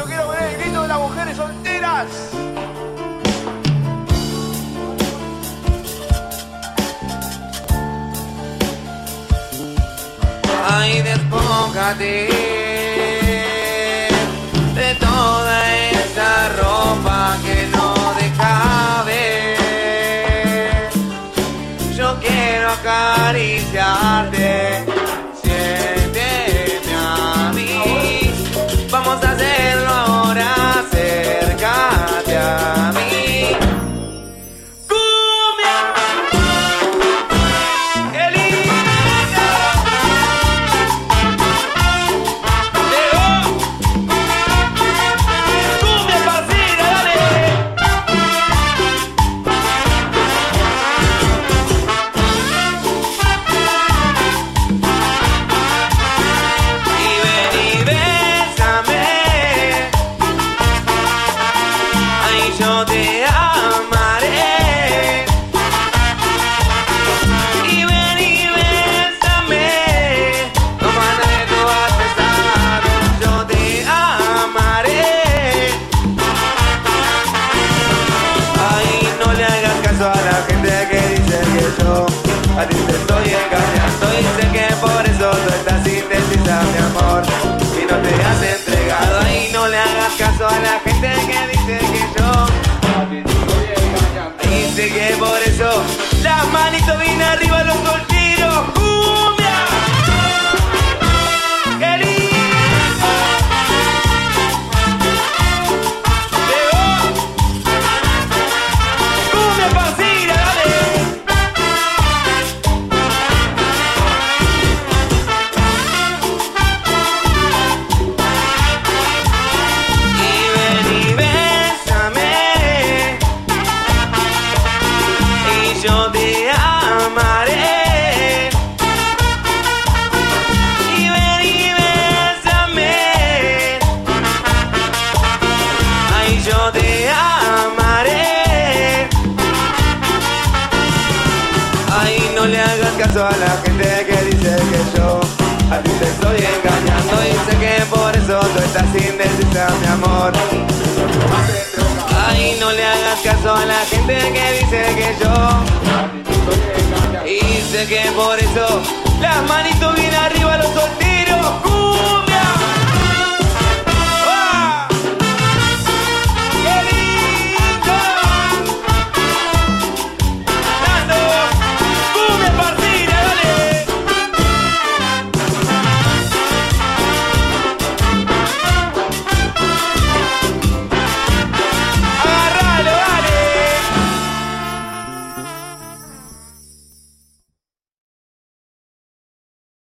Yo quiero ver el grito de las mujeres solteras. Ay, despójate de toda esa ropa que no deja ver. Yo quiero acariciarte, Ay, yo te amaré. Y ven y bésame. Como nadie tú has yo te amaré. Ay, no le hagas caso a la gente que dice que yo a ti te estoy engañando y sé que por Amaré Ay, no le hagas caso a la gente que dice que yo a ti te estoy engañando y sé que por eso tú estás indecisa, mi amor. Ay, no le hagas caso a la gente que dice que yo y sé que por eso las manitos